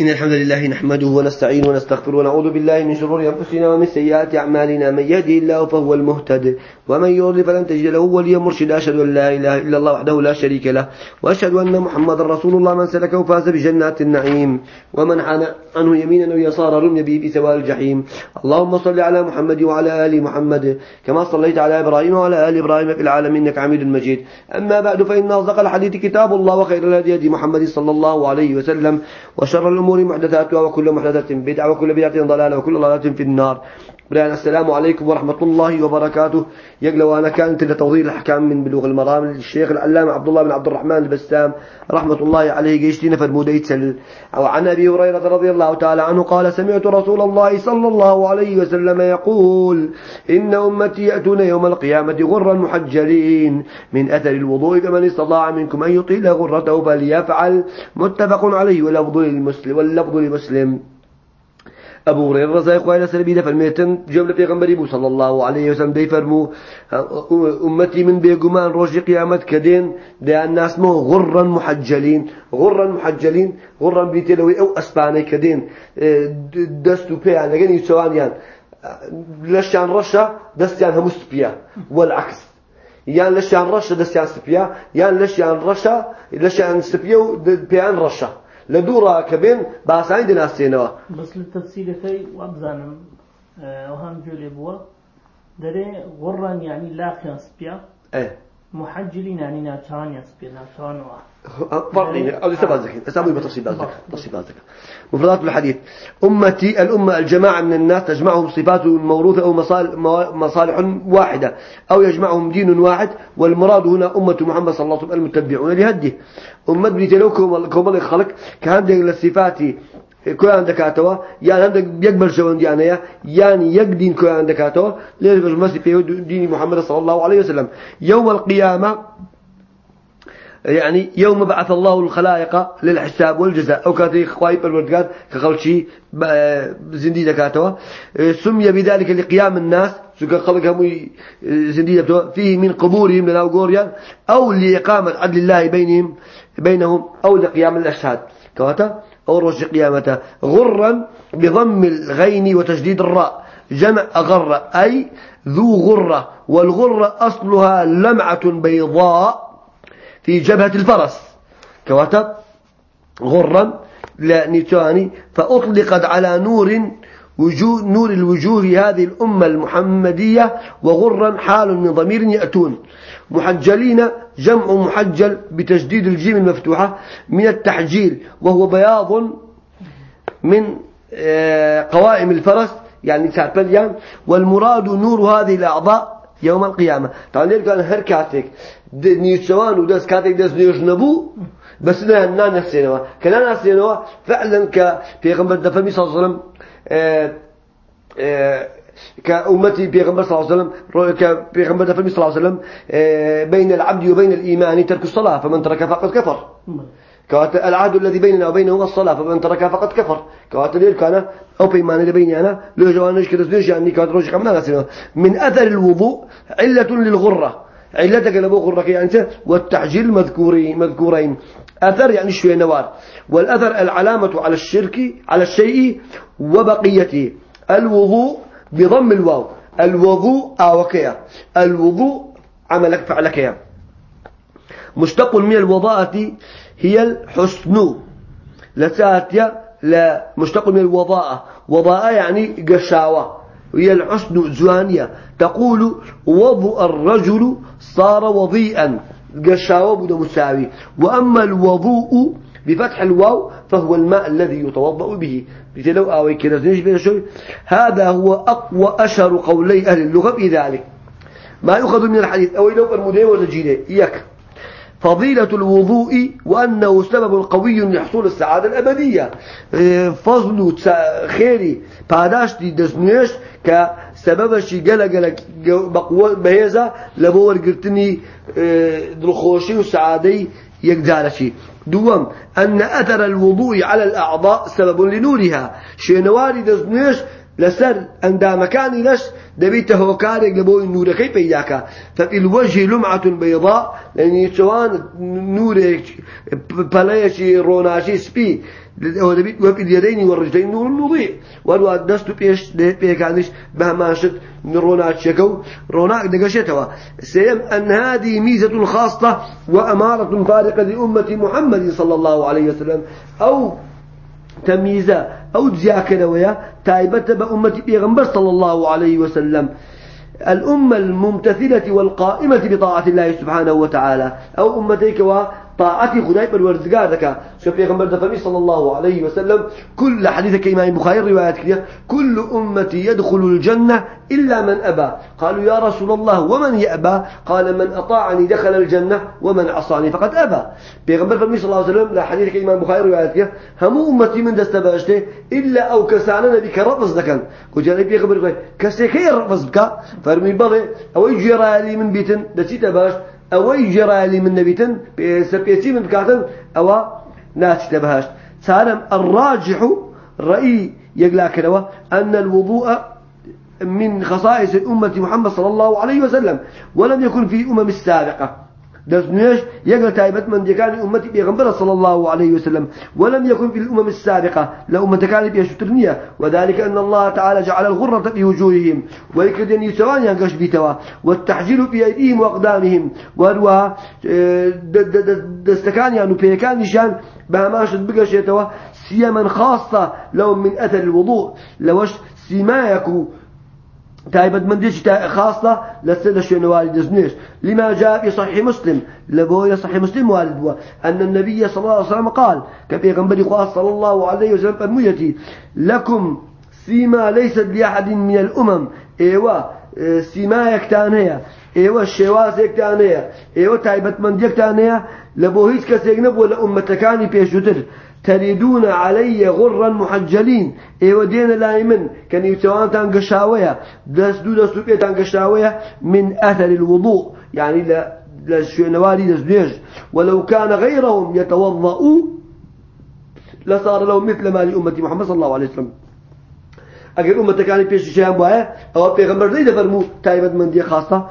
إن الحمد لله نحمده ونستعين ونستغفر ونعوذ بالله من شرور أنفسنا ومن سيئات أعمالنا. من يهده الله فهو المهتد ومن يضلل فلن تجد له وليا مرشدا. أشهد أن لا إله إلا الله وحده لا شريك له وأشهد أن محمدا رسول الله. من سلكه فاز بجنات النعيم ومن حان عنه يمينا ويسارا رمي به في سواء الجحيم. اللهم صل على محمد وعلى آل محمد كما صليت على إبراهيم وعلى آل إبراهيم في العالمين إنك حميد مجيد. أما بعد فإن أصدق الحديث كتاب الله وخير الهدي هدي محمد صلى الله عليه وسلم وشر الأمور محدثاتها وكل محدثة بدعة وكل بدعة ضلالة وكل ضلالة في النار. بريان السلام عليكم ورحمة الله وبركاته. يقلوا أنا كانت لتوضيح الأحكام من بلوغ المرام للشيخ العلامة عبد الله بن عبد الرحمن البسام رحمة الله عليه جيشتين فرموديت أو عن أبي هريرة رضي الله تعالى عنه قال سمعت رسول الله صلى الله عليه وسلم يقول إن أمتي يأتون يوم القيامة غرا محجلين. من أثر الوضوء فمن استطاع منكم أن يطيل غرته فليفعل. متفق عليه واللفظ للمسلم واللفظ لمسلم. أبو هريرة رضي الله عنه سلبي دفر ميتن جملة في غنبري صلى الله عليه وسلم دي فرمو أمتي من بيقمان روج قيامت كدين ده الناس مو غرا محجلين. غرا محجلين غرا بيتلوي أو أسباني كدين. دستو بيان لكن يسوان يعني لشان رشا دستيان همس بيا والعكس. يعني لشان رشا دستيان سبيا يعني لشان رشا لشان سبيا بيان رشا. لدورا كبين باسعين دناسينوا بس للتفصيل في وأبزانم آه، وهم جولي بوا. دري غرا يعني لا قياس بيا إيه. محجلين يعني ناتشان يسبي ناتشان فرقين أو لسه بازك أسامي بتفصيل بازك تفصيل بازك مفردات الحديث. أمتي الأمة الجماعة من الناس تجمعهم صفات موروثة أو مصالح واحدة. أو يجمعهم دين واحد والمراد هنا أمة محمد صلى الله عليه وسلم المتبعون لهديه. أمة بنيتي لو كوم خلق كان دي يعني عندك يقبل شون ديانية يعني يقدين كل عندك هاتوا ليش بس مسي في دين محمد صلى الله عليه وسلم. يوم القيامة يعني يوم بعث الله الخلائق للحساب والجزاء. أو كانت خوايب الوردقات كخلشي زندي زكاتوا سمي بذلك لقيام الناس سكان خلق هم زندي فيه من قبورهم للأوغوريا أو لإقامة عدل الله بينهم بينهم أو لقيام الأشهاد. كواتا؟ أو رج قيامته غرا بضم الغين وتشديد الراء. جمع أغر أي ذو غرة والغرة أصلها لمعة بيضاء في جبهة الفرس. كواتا غرا لا فأطلقت على نور وجوه نور الوجوه هذه الأمة المحمدية وغرا حال من ضمير يأتون. محجلين جمع محجل بتجديد الجيم المفتوحة من التحجيل وهو بياض من آه، قوائم الفرس يعني سابليان والمراد نور هذه الأعضاء يوم القيامة. طبعا ليه كان هر كاتك. نيشوان ودس كاتك دس نيوش نبو بس لا نان السينما كان السينما فعلا ك في غنبر دفمي صلى الله عليه وسلم كأمتي بيغمبر صلى الله عليه وسلم كبيغمبر دفمي صلى الله عليه وسلم آه، بين العبد وبين الإيمان ترك الصلاة فمن ترك فقد كفر. كوات العهد الذي بيننا وبينه الصلاة فمن تركها فقد كفر. كوات اللي كان أو بيمان اللي بيني أنا لو جوانش كده سنيش يعني كوات روش كمان من أثر الوضوء علة للغرة. علتك لبو غرك يعني والتعجيل مذكورين مذكورين. أثر يعني شوية نوار؟ والأثر العلامة على الشرك على الشيء وبقيته. الوضوء بضم الواو. الوضوء آوكيا. الوضوء عملك فعلك يا مشتق من الوضاءة هي الحسن. لساتيا لا. مشتق من الوضاءة. وضاءة يعني قشاوة. هي الحسن زوانية. تقول وضوء الرجل صار وضيئا. قشاوة بدا مساوي. وأما الوضوء بفتح الواو فهو الماء الذي يتوضأ به. شوي. هذا هو أقوى أشهر قولي أهل اللغة في ذلك. ما يؤخذ من الحديث. أو لو المدين والجيلة إياك. فضيلة الوضوء وأنه سبب قوي لحصول السعادة الأبدية. إيه، فضل خيري دسنيش كسبب شي قلق قلق بقوة بهيزة لبور قرتني إيه، دلخوشي وسعادي يقدارشي دوم أن أثر الوضوء على الأعضاء سبب لنورها شيء نواري دزنيش لسر أندامكاني لش دبيت هوكارك لبوي نوركي بيداك ففي الوجه لمعة بيضاء لأن سواء نورك بلايشي روناشي سبي وفي اليدين والرجلين نور مضيء والو دست بيش بيكانش بهما شد من روناك شكو روناك دقشتوا سيم أن هذه ميزة خاصة وأمارة فارقة لأمة محمد صلى الله عليه وسلم. أو تمييزا أو ويا تايبة بأمة بيغمبر صلى الله عليه وسلم. الأمة الممتثلة والقائمة بطاعة الله سبحانه وتعالى. أو أمتيك طاعتي خداي بالوردقار ذكا. شو بيغمبر دفرمي صلى الله عليه وسلم كل حديث كإمام البخاري روايات كده كل أمتي يدخل الجنة إلا من أبى. قالوا يا رسول الله ومن يأبى قال من أطاعني دخل الجنة ومن عصاني فقد أبى. بيغمبر فرمي صلى الله عليه وسلم لا حديث كإمام البخاري روايات كده هم أمتي من دست بأشته إلا أو كسانا نبي كرفز ذكا. وجاني بيغمبر كسيكي رفز بك فرمي بضي أو يجي من بيتن دسيت باش أوي جرالي من نبيتن سبيتي من بكاتن أو ناس تبهاش سالم الراجح رأي يقلا كنوا أن الوضوء من خصائص الأمة محمد صلى الله عليه وسلم ولم يكن في أمم السابقة. دزنيش يقل تايبت من كان أمتي بيغمبر صلى الله عليه وسلم. ولم يكن في الأمم السابقة لأمة كانت بيشترنية. وذلك أن الله تعالى جعل الغرة في وجوههم. ويكد أن يسوان ينقش بيتوا. والتحجيل بأيديهم وأقدامهم. وهو آه، دستكان يعني بيكان نشان. بهماشت بقشيتوا سيما خاصة لو من أثر الوضوء. لوش سمايكو تايبت من ديش خاصة لسنة شنو والد زنيش. لما جاء في صحيح مسلم لبوية صحيح مسلم والد هو أن النبي صلى الله عليه وسلم قال كفي غنبري خاص صلى الله عليه وسلم فرميتي لكم سيما ليست لأحد من الأمم. إيوة سيما يكتانية إيوة الشواس يكتانية إيوة تايبت من يكتانية لبوهيت كسيق نبوة لأمتكاني بيشتر تريدون علي غرا محجلين ايوا دينا لاي من كان يتوان تنقشاوية دس دو دس دو تنقشاوية من أثر الوضوء يعني لا للشنوالي دس ولو كان غيرهم يتوضؤوا لصار لهم مثل ما لأمة محمد صلى الله عليه وسلم. أجل أمة كان بيش شيئا بوايا أو بيغمبر زي دفرمو تايبت من دي خاصة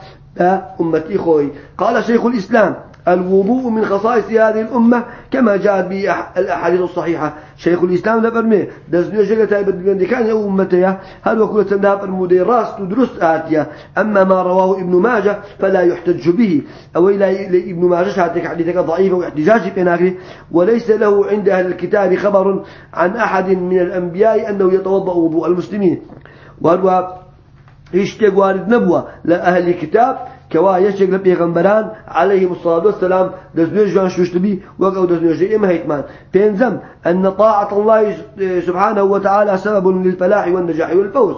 أمتي خوي قال شيخ الإسلام الوضوء من خصائص هذه الأمة كما جاءت به الأحاديث الصحيحة. شيخ الإسلام لفرمي دزنيو جلة تايبت بين كان يوم أمتها هل وكل تندها فرمودي راس تدرس آتيا. أما ما رواه ابن ماجه فلا يحتج به. أو إلى ابن ماجه شهادتك حديثك ضعيفة واحتجاج في ناكره وليس له عند أهل الكتاب خبر عن أحد من الأنبياء أنه يتوضأ وضوء المسلمين. وهو يشتق وارد نبوة لأهل الكتاب كوا يشك لبيغمبران عليهم الصلاة والسلام دزنوج جوان شوشتبي وقو دزنوج إما هيتمان بينزم أن طاعة الله سبحانه وتعالى سبب للفلاح والنجاح والفوز.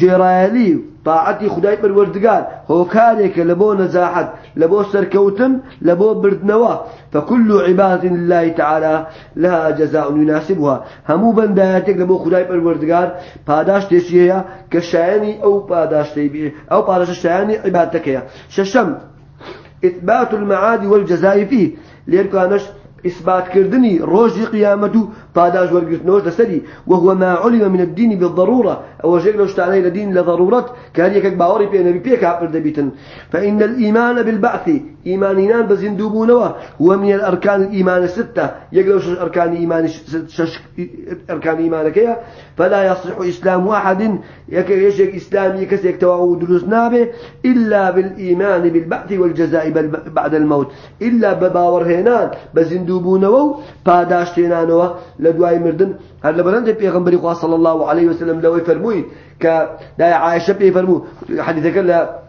ژێڕایەلی و تاعەتی خدای پەروەردگار هۆکارێکە لە بۆ نەزاحەت لە بۆ سەرکەوتن لە بۆ بردنەوە. فكل عباد لله تعالى لها جزاء يناسبها. همو بنداتك لبو خداي پروردگار پاداش تشيه كشاني او پاداش تيبي او پاداش شاني عبادتك يا ششم اثبات المعاد والجزاء فيه. ليركو انش اثبات كردني روج قيامته بعداج ورقتنوش لسري وهو ما علم من الدين بالضرورة. أو شيء لو اشتعلي لدين لضرورة كان يكك باوري بي نبي بيك عبر دبيتن فإن الإيمان بالبعث إيمانينان بزندوبونوا هو من الأركان الإيمان الستة. يقلوش أركان إيمان شش أركان إيمانك فلا يصح إسلام واحد يشك إسلامي كسيك توعو دروس نابه. إلا بالإيمان بالبعث والجزاء بعد الموت. إلا بباور هنان بزندوبونوا باداشتينانوا لدواي مردن. هل لبرند بيغمبري خوا صلى الله عليه وسلم لو يفرموي ك دا عائشة بيفرمو حديثك لا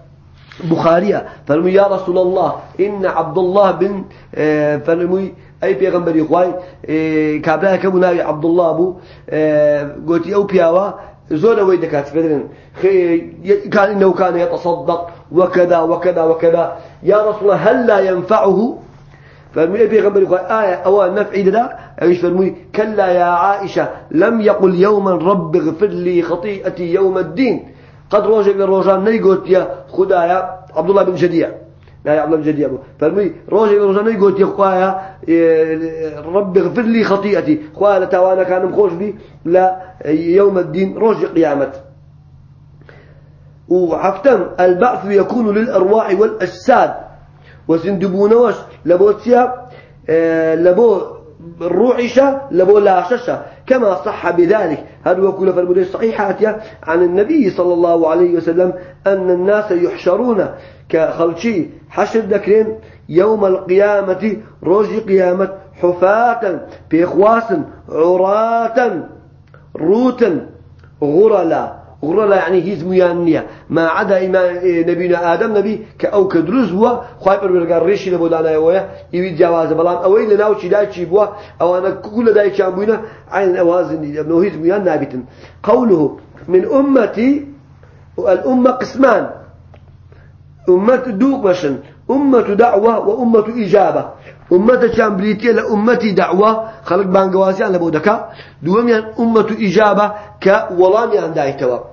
بخارية فرمي يا رسول الله إن عبد الله بن آه، فرمي أي بيغمبري خواي كابلا كبنا عبد الله آه، قلت أو بياوا زول ويدكات فدرن كان إنه كان يتصدق وكذا وكذا وكذا يا رسول الله هل لا ينفعه فرمي أبي غمر يقول آية أو نفعي لا أيش فرمي كلا يا عائشة لم يقل يوما رب اغفر لي خطيئتي يوم الدين. قد روجك للروجان نيقوت يا خدايا عبد الله بن جديع. لا يعلم جدي أبو. فرمي روجي روجاني قلت يا خوايا رب اغفر لي خطيئتي. خوايا لتوانا كان مخوش بي لا يوم الدين روجي قيامة وعفتم البعث يكون للأرواح والأجساد. وسندبونوش لبوتيا آه، لبو الروعشة لبو لاششة كما صح بذلك. هذا وكل في الصحيحات عن النبي صلى الله عليه وسلم أن الناس يحشرون كخلشي حشر ذكرين يوم القيامة روج قيامة حفاة بإخواس عراة روتا غرلا غرلا يعني هيز ميانية ما عدا إيمان نبينا آدم نبي كأو كدرز هو خايف برجع ريشي لبودانا يويا يبي جواز بلام أوين لناو شي داي شي بوا. أو أنا كل داي شامبونا عين أوازن إنه هيز ميان نابتن قوله من أمتي الأمة قسمان. أمة دوق بشن أمة دعوة وأمة إجابة أمة شامبريتية لأمتي دعوة. خلق بانقواسي على بودكا دوم يعني أمة إجابة كولام يعني دايتوا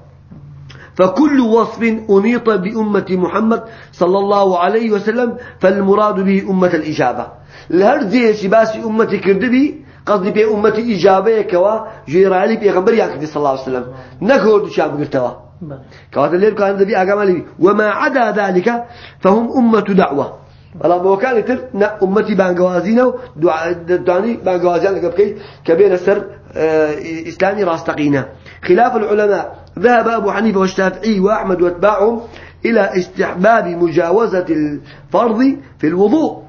فكل وصف أنيط بأمة محمد صلى الله عليه وسلم فالمراد به أمة الإجابة. لهر زي شباسي أمتي كردبي قصدي بي أمتي إجابة كوا جيرالي بيغمبر يعني صلى الله عليه وسلم. نكورد شام قرتوا كوات الليل كان ذبي أقام وما عدا ذلك فهم أمة دعوة. بۆ کانی تر بانگوازینە و دانی بانگوازیان لەگە بکەیت کە بێنە سەر إسلامي راستقينا. خلاف العلماء. ذهب أبو حنيفة والشافعي وأحمد وأتباعهم إلى استحباب مجاوزة الفرض في الوضوء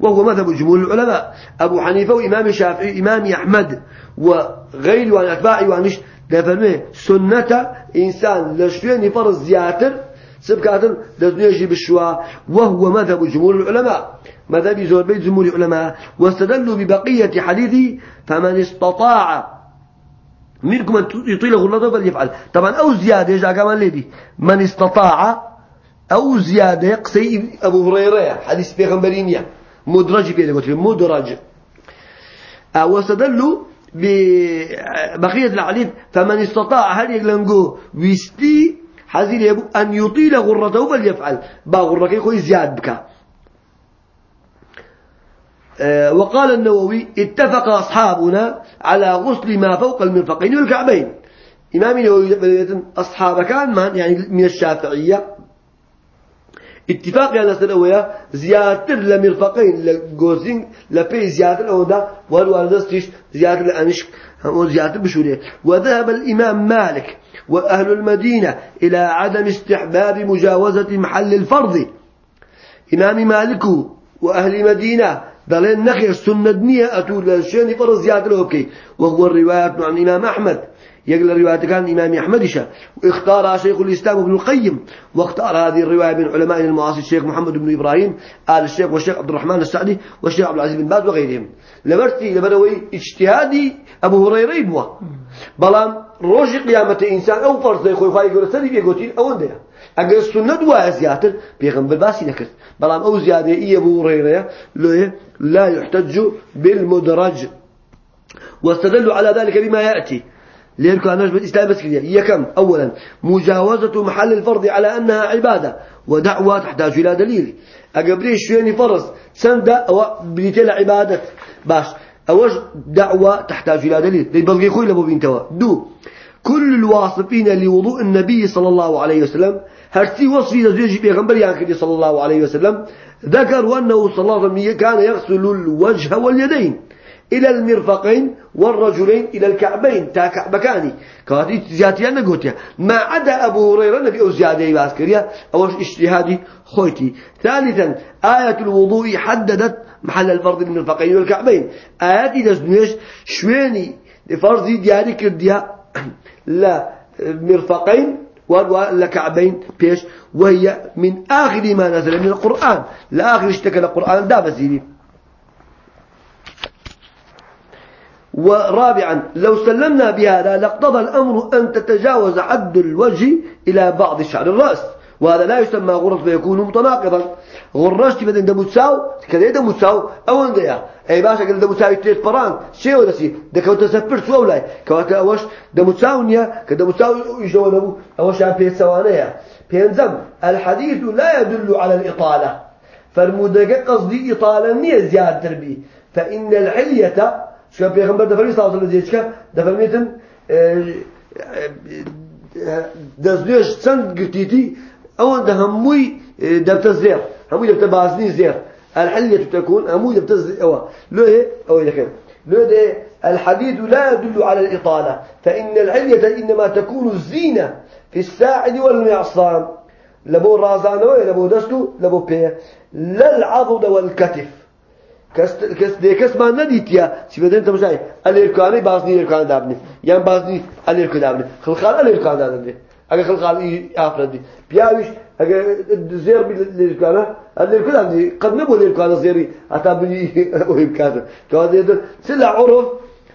وهو مذهب جمهور العلماء. أبو حنيفة وإمام الشافعي إمام أحمد وغيره وعن أتباعي وعنش دفرمه سنة إنسان لشوين فرض زياتر سبكاتن دزنيجي بالشوا وهو مذهب جمهور العلماء. مذهب زور بيت جمهور العلماء. واستدلوا ببقية حديثه فمن استطاع منكم أن يطيل غلظه فليفعل طبعا أو زيادة جاء كمان لدي من استطاع أو زيادة يقصي أبو هريرة حديث بيغمبرينيا مدرج في قلت مدرج. واستدلوا ببقية الحديث فمن استطاع هل يقلنقو؟ ويستي حزين يبو أن يطيل غرته فليفعل با غرك يخوي زياد بك وقال النووي اتفق أصحابنا على غسل ما فوق المرفقين والكعبين. إمام النووي أصحاب كان من يعني من الشافعية. اتفاق يعني سنوية زيادة لمرفقين لجوزين لبي زيادة الأودا والوالدستيش زيادة الأنشك هم زيادة بشورية وذهب الإمام مالك وأهل المدينة إلى عدم استحباب مجاوزة محل الفرض. إمام مالك وأهل مدينة دلين نخي السنة دنيا أتول الشيء فرض زيادة لوكي وهو الروايات عن إمام أحمد. يقل الرواية كان إمام أحمد شا واختار شيخ الإسلام ابن القيم واختار هذه الرواية من علماء المعاصر الشيخ محمد بن إبراهيم آل الشيخ والشيخ عبد الرحمن السعدي والشيخ عبد العزيز بن باز وغيرهم. لبرتي لبروي اجتهادي أبو هريرة يبوا بلان روج قيامة إنسان أو فرض يخوي خاي يقول بيقولين أو نديا أجر السنة دوا زيادة بيغنبر باسي نكر. بلان أو زيادة إيه أبو هريرة لا يحتج بالمدرج. واستدلوا على ذلك بما يأتي. ليركو أنا بالإسلام بس كذا يكم أولا مجاوزة محل الفرض على أنها عبادة ودعوة تحتاج إلى دليل. أقبلي شويني فرض سند أو بنيتي عبادة. باش. أوش دعوة تحتاج إلى دليل. دي بلغي خوي لبو بنتوا دو. كل الواصفين لوضوء النبي صلى الله عليه وسلم. هرسي وصفي لزوجي بيغنبر يعني صلى الله عليه وسلم. ذكر أنه صلى الله عليه وسلم كان يغسل الوجه واليدين. إلى المرفقين والرجلين إلى الكعبين تا كعبكاني زيادتي أنا قلت ما عدا أبو هريرة نبي أو زيادة باسكريا أو اجتهادي خويتي. ثالثا آية الوضوء حددت محل الفرض المرفقين والكعبين. آياتي دزنيش شويني فرضي دياري كرديا لا مرفقين ولا كعبين بيش. وهي من آخر ما نزل من القرآن. لا آخر اشتكى القرآن دا ورابعا لو سلمنا بهذا لاقتضى الأمر أن تتجاوز حد الوجه إلى بعض شعر الرأس. وهذا لا يسمى غرة فيكون متناقضا. غرشتي بدن دمو تساو كذا دمو تساو أو انديا أي باشا قال دمو تساو تريد فران شيء ولا شيء؟ ده كوتا سفر سو ولا كوتا أوش دمو تساو نيا كدمو تساو يجوا نبو أوش عم بيت سوانيا بينزم الحديث لا يدل على الإطالة. فرمودك قصدي إطالة نية زيادة بي فإن العلية شو بيغمبر دفرمي صلى الله عليه وسلم دفرميتن دەستێش چەند گرتیتی ئەوەندە هەمووی دەبتە زێر هەمووی دەبتە بازنی زێر الحلية تكون هەمووی دەبتە ئەوە لێ ئەوەی دەکەن لێ الحديد لا يدل على الإطالة فإن العلية إنما تكون الزينة في الساعد والمعصام لبو رازانوي لبو دستو لبو بيه لا العضد والكتف کس کس دیکس ما ندیتیا چی بدن تماشای الارکانی بازنی الارکان دابنی یان بازنی الارکان دابنی خلقان الارکان دابنی اگه خلقان افرادی بیاویش اگه زیر بی الارکانا الارکان دابنی قد نبو الارکان زیری حتی بنی اوهم کادر تو هذا سلا عرف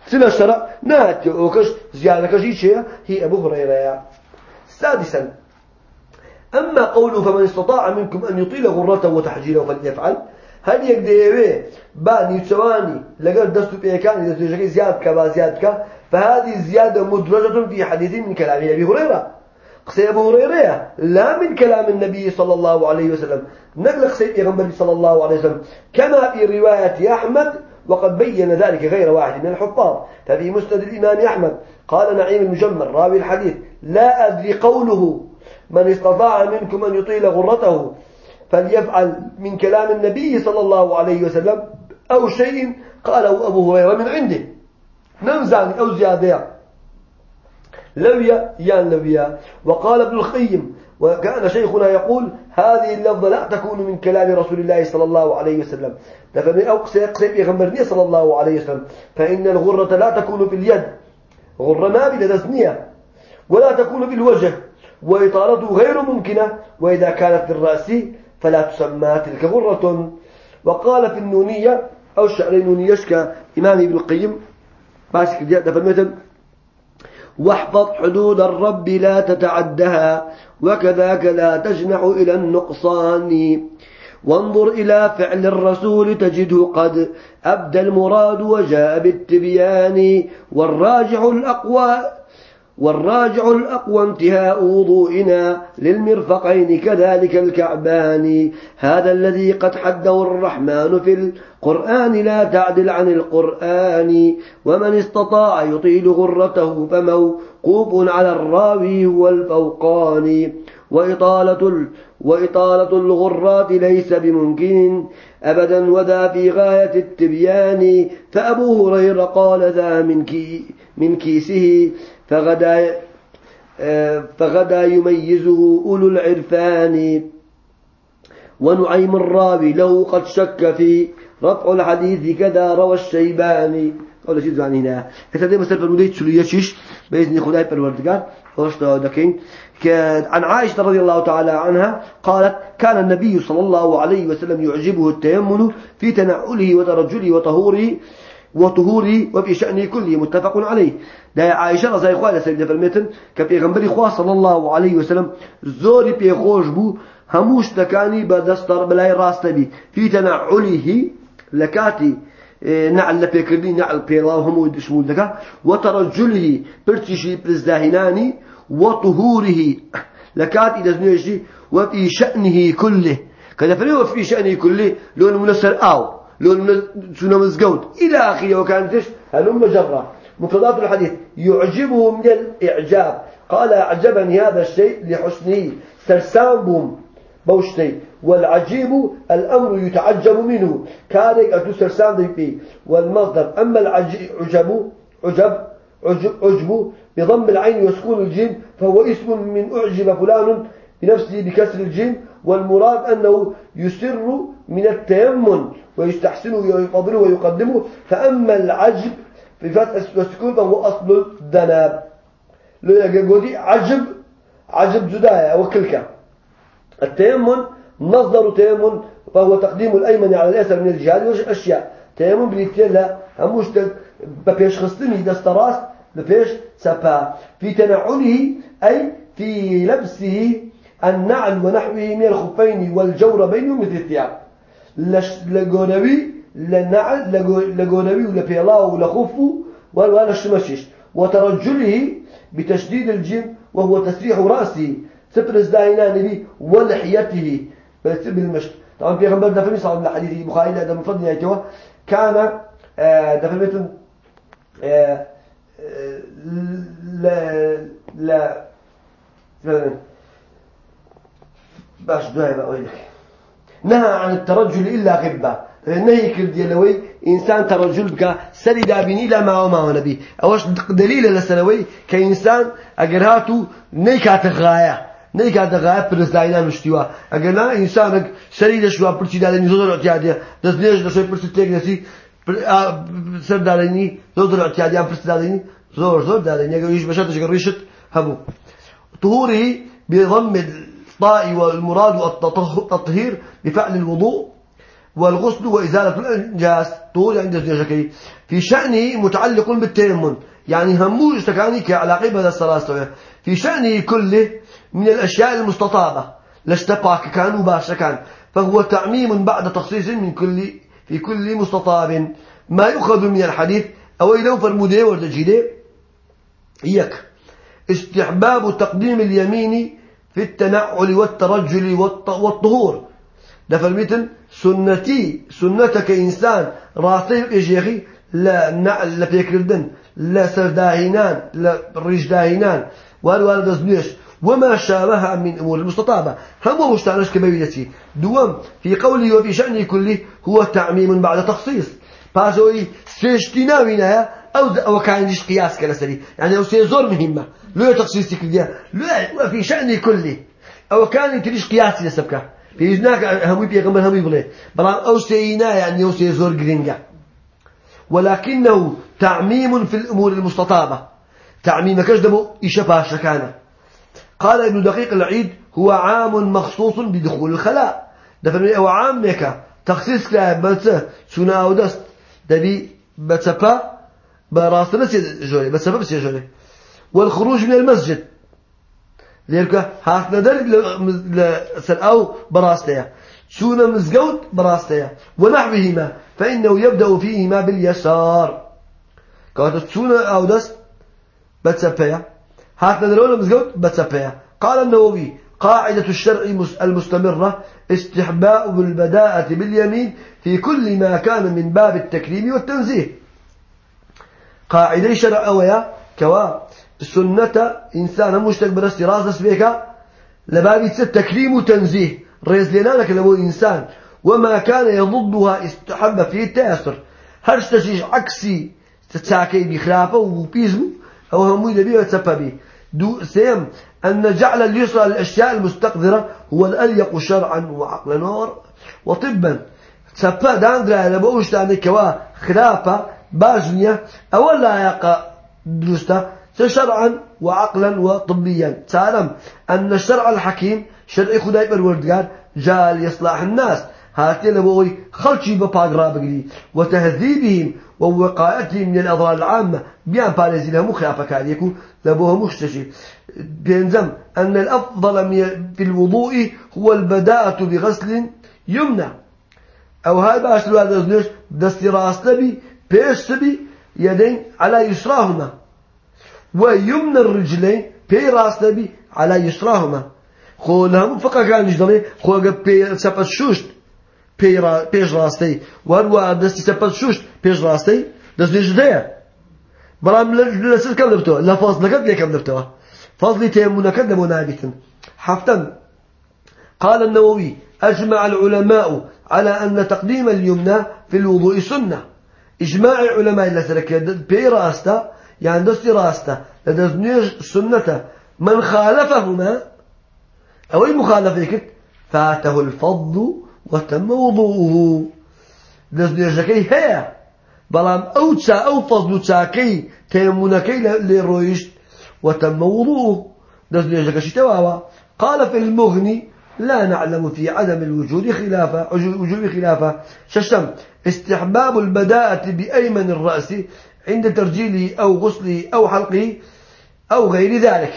سلا شرع؟ نات وكش زيادة كش شيء هي أبو هريرة سادسا أما قوله فمن استطاع منكم أن يطيل غرته وتحجيله فليفعل. هل يقدر باني تواني لقد دستو بيكان إذا تجري زياد كبا زياد كا؟ فهذه الزيادة مدرجة في حديث من كلام أبي هريرة. قصي أبو هريرة لا من كلام النبي صلى الله عليه وسلم. نقل قصي النبي صلى الله عليه وسلم. كما في رواية أحمد وقد بين ذلك غير واحد من الحفاظ. ففي مسند الإمام أحمد قال نعيم المجمل راوي الحديث لا أدري قوله. من استطاع منكم أن يطيل غرته. فليفعل من كلام النبي صلى الله عليه وسلم أو شيء قاله أبو هريرة من عنده. نمزعني أو زيادة. لويا يان لويا وقال ابن الخيم وكان شيخنا يقول هذه اللفظة لا تكون من كلام رسول الله صلى الله عليه وسلم. فمن أقصى أقصى بيغمرني صلى الله عليه وسلم. فإن الغرة لا تكون في اليد. غرة نابلة دسنية ولا تكون في الوجه. وإطالته غير ممكنة. وإذا كانت في فلا تسمى تلك غرة. وقال في النونية أو الشعر يشكى إمام ابن القيم باسك دفع المثل واحفظ حدود الرب لا تتعدها وكذاك لا تجنح إلى النقصان. وانظر إلى فعل الرسول تجده قد أبدى المراد وجاء بالتبيان. والراجع الأقوى والراجع الأقوى انتهاء وضوئنا للمرفقين كذلك الكعبان. هذا الذي قد حده الرحمن في القرآن لا تعدل عن القرآن. ومن استطاع يطيل غرته فموقوف على الراوي هو وإطالة, وإطالة الغرات ليس بممكن أبدا وذا في غاية التبيان. فأبو هريرة قال ذا من, كي من كيسه فغدا فغدا يميزه أولو العرفان. ونعيم الراوي له قد شك في رفع الحديث كذا روى الشيباني. ولا شيء عن هنا. هذا مثلا فرمودي تشلو يشش بإذن خداي بالوردقان عن عائشة رضي الله تعالى عنها قالت كان النبي صلى الله عليه وسلم يعجبه التيمن في تنعله وترجله وطهوره وطهوره وفي شأنه كله متفق عليه. دا عائشة رضي الله عنها دەفەرمێتن کە پێغەمبەری خوا صلى الله عليه وسلم زۆری پێخۆش بوو هەموو شتەکانی بەدەستی بەلای ڕاست بێ في تنعله لە کاتی إيه، نعل لەپێکردنی نعل بيلاو همو شمول دكا. وترجله برتشي برزداهناني وطهوره. لكاتي دزنيشي وفي شأنه كله. كذا فريق وفي شأنه كله. لون منسر آو. لون سنة مزقود إلى آخره وكانتش هلم مجرة مفردات الحديث. يعجبه من الإعجاب. قال أعجبني هذا الشيء لحسنه. سرسان بوم بوشتي. والعجيب الأمر يتعجب منه. كارك أتو سرسان بي والمصدر. أما العجب عجب عجب بضم العين وسكون الجيم فهو اسم من أعجب فلان بنفسه بكسر الجيم والمراد أنه يسر من التيمن ويستحسنه ويفضله ويقدمه. فأما العجب بفتح فسكون فهو أصل الذنب. لو يقول عجب عجب زدايا وكلك. التيمن مصدر تيمن فهو تقديم الأيمن على الأيسر من الجهات والأشياء. تيمن بنيتين لا هموش ببيش خصتني دستراس ببيش سبا في تنعله أي في لبسه النعل ونحوه من الخفين والجوربين مثل الثياب. لقونوي لنعل لقونوي ولبيلاو ولخفه ولا الشمشش وترجله بتشديد الجيم وهو تسريح رأسه. سبرز داينا نبي ولحيته. بالمشط. طبعا في غنبر دفن صار من حديث البخاري لا من فضل كان آه، دفن آه، لا لا. باش دعاء بقول لك نهى عن الترجل إلا غبة. نهي كرد يلوي إنسان ترجل بك سري دابيني لا ما وما ونبي أوش دليل لسنوي كإنسان أجرهاتو نيكات غاية. نيكات غاية برزداينا مشتوا أجرنا إنسان سري دشوا برتي دالني زود اعتيادية دس ليش دشوا برتي تيجي سر دالني زود اعتيادية برتي دالني زور زور دالني أجر يش بشرت أجر يشت هبو طهوره بضم الطاء والمراد التطهير بفعل الوضوء والغسل وإزالة الأنجاس طول عند الزوجكي في شأنه متعلق بالتيمم يعني همو اشتكاني كعلاقة بهذا الصلاة في شأنه كله من الأشياء المستطابة لاشتباك كان وباشا كان فهو تعميم بعد تخصيص من كل في كل مستطاب ما يؤخذ من الحديث أو لو فرمودي وردجيدي إياك استحباب تقديم اليمين في التنعل والترجل والطهور ده فرميتن سنتي سنتك إنسان راسي إجيخي لا نعل لا بيكردن لا سرداهينان لا رجداهينان والوالد زنيش وما شابه من أمور المستطابة. هم مشتعنش كبيرتي دوام في قوله وفي شأنه كله هو تعميم بعد تخصيص. بازوي سيشتنا وينها أو أو كان ليش قياس كلا سري يعني أو سيزور مهمة. لو تخصيص كذا لا وفي شأنه كله. أو كان تريش قياس لسبكه پێویست هەمووی پێغمبەر هەمووی بڵێ بەڵام ئەو سێینا يعني ئەو سێ زۆر گرنگە ولكنه تعميم في الأمور المستطابة. تعميم كجدبو إيش باشكانه قال ابن دقيق العيد هو عام مخصوص بدخول الخلاء. دفن أو عام ميكا. تخصيص كلا بس سنا أو دست. دبي بتسبا براسنا سيجوري بتسبا سيجوري والخروج من المسجد. ليركا هات ندر لسر أو براستيا. شون مزقوت براستيا. ونحوهما. فإنه يبدأ فيهما باليسار. كانت شون أو دست هات ندر ولا مزقوت بتسبيا قال النووي قاعدة الشرع المستمرة استحباء البداءة باليمين في كل ما كان من باب التكريم والتنزيه. قاعدة شرع أويا كوا سنة إنسان مشتك برست راس بيك لبابي تكريم وتنزيه ريز لنا لك إنسان وما كان يضدها استحب فيه التأثر. هرش تشيش عكسي تتساكي بخلافة وبيزم أو همو يدبيه وتسببه دو سيم أن جعل اليسرى للأشياء المستقذرة هو الأليق شرعا وعقلا وطبا تسبب داندرا لبوش تاني كوا خلافة باجنية أولا يقع درسته شرعا وعقلا وطبيا. تعلم أن الشرع الحكيم شرع خداي بالوردقار جاء لإصلاح الناس. هاتي لبوي خلشي بباقرا بقلي وتهذيبهم ووقايتهم من الأضرار العامة بيان باليزي لهم خلافة كاريكو لبوها مشتشي بينزم أن الأفضل في الوضوء هو البداءة بغسل يمنع أو هاي باش الوالد دستي راس نبي بيش سبي يدين على يسراهما. ويمن الرجلين بي راس نبي على يسراهما. خو لهم فقط كان يجدلي خو بي سبت شوشت بي را بيش راستي وهو دستي سبت شوشت بيش راستي دست نجدية بلام لسر كم دبتو لا فاصل كم كم دبتو فاصل تيمون كم دبو نابتن حفتا قال النووي أجمع العلماء على أن تقديم اليمنى في الوضوء سنة. إجماع العلماء اللي سرك بي راستا يعني دستي راسته لدزنيش سنته من خالفهما أو أي مخالفة فاته الفضل وتم وضوءه. دزنيش هي بلام أو تسا أو فضل تساكي تيمونكي لرويشت وتم وضوءه دزنيش شتواوا قال في المغني لا نعلم في عدم الوجود خلافة وجود خلافة. ششم استحباب البداءة بأيمن الرأس عند ترجيله أو غسله أو حلقه أو غير ذلك.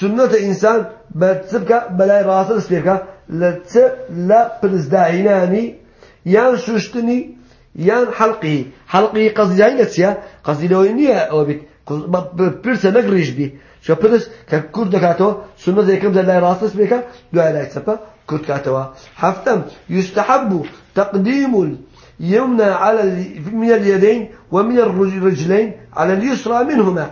سنة إنسان بتسبك بلاي راس السبيكة لتس لا بلزداهناني يان شوشتني يان حلقه حلقه قصدي جاي نتسيا قصدي لو إني أو بيت برسا نقريش بي. شو برس ككور دكاتو سنة زي كم زي لا راس السبيكة دو على سبا كت كاتوا. حفتم يستحب تقديم اليمنى على من اليدين ومن الرجلين على اليسرى منهما.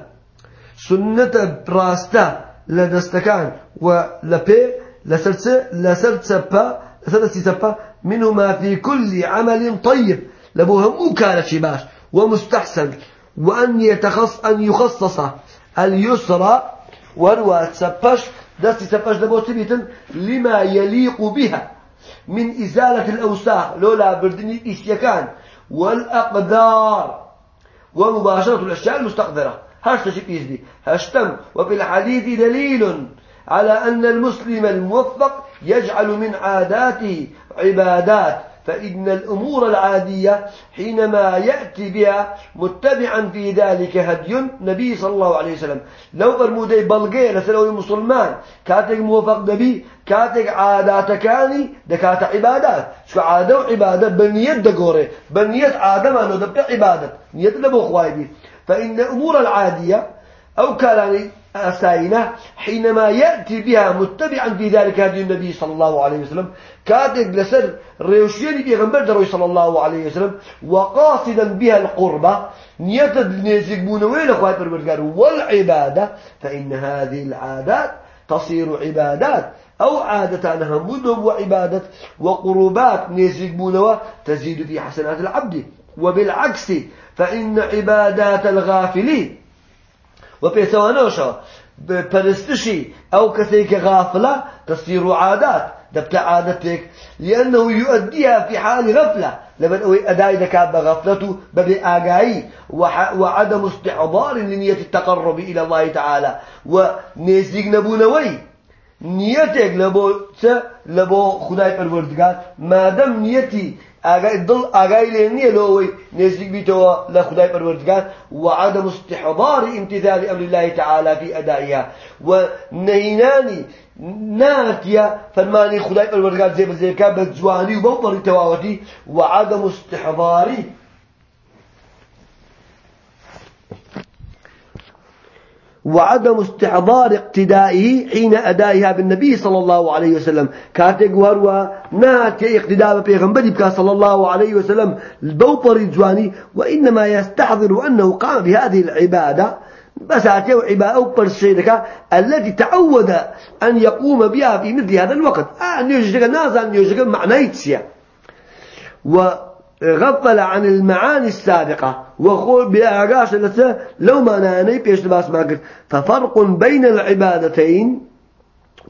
سنة براستا لدستكان ولبي لسرت لسرت با لسرت سبا منهما في كل عمل طيب. لبوها مو كانت باش ومستحسن وأن يتخص أن يخصص اليسرى وروى سبش دستي سبش لبو تبيتن لما يليق بها من إزالة الأوساخ لولا بردني إسيكان والأقدار ومباشرة الأشياء المستقدرة هشت شيء يزدي هشتم. وفي الحديث دليل على أن المسلم الموفق يجعل من عاداته عبادات. فإن الأمور العادية حينما يأتي بها متبعا في ذلك هدي النبي صلى الله عليه وسلم. لو فرمودي بلغي لسلوي مسلمان كاتك موفق نبي كاتك عادات كاني دكات عبادات. شو عادة وعبادة؟ بنية دقوري. بنية عادة ما نو عبادة. نية لبو خوايدي فإن الأمور العادية أو كالاني أساينة حينما يأتي بها متبعا في ذلك هدي النبي صلى الله عليه وسلم كاتك لسر ريوشيني بيغمبر دروي صلى الله عليه وسلم وقاصدا بها القربة نيتد نيزقبون وين أخوات بربرقار والعبادة فإن هذه العادات تصير عبادات أو عادة مدب وعبادة وقربات نيزقبون تزيد في حسنات العبد. وبالعكس فإن عبادات الغافلين وبيسوانوشا بپرستشي أو كثيك غافلة تصير عادات دبت عادتك لأنه يؤديها في حال غفلة. لمن أوي أداء ذكاء بغفلته ببآقاي وعدم استحضار لنية التقرب إلى الله تعالى. ونيزيق نبونوي نيتك لبو لبو خداي پروردگار. ما دام نيتي ئاگای دڵ ئاگای لێ نییە لەوەی نزیک بیتەوە لە خدای پەروەردگار وعدم استحضار امتثال أمر الله تعالى في أدائها. ونهيناني ناتيا فرماني خدای پەروەردگار جێبەجێکا بە جوانی و بەو پەڕی تەواوەتی وعدم استحضاری وعدم استحضار اقتدائه حين أدائها بالنبي صلى الله عليه وسلم. كاتق نات اقتداء بيغنبري بك صلى الله عليه وسلم البوطر الجواني وإنما يستحضر أنه قام بهذه العبادة. بس أتيه عبادة أو برشيدك التي تعود أن يقوم بها في مثل هذا الوقت. آه نازا أن يجدك معنى و غفل عن المعاني السابقة. بأعقاش التي لو ما ناني بيش باس ما ففرق بين العبادتين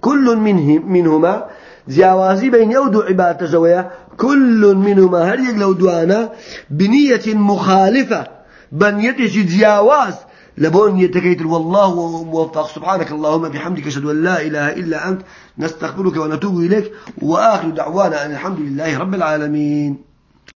كل منهم منهما زيوازي بين يودو عبادة زوية كل منهما هل يقلو دوانا بنية مخالفة. بنية زيواز لبون يتكيت والله موفق. سبحانك اللهم. بحمدك أشهد أن لا إله إلا أنت. نستغفرك ونتوب إليك. وآخر دعوانا أن الحمد لله رب العالمين.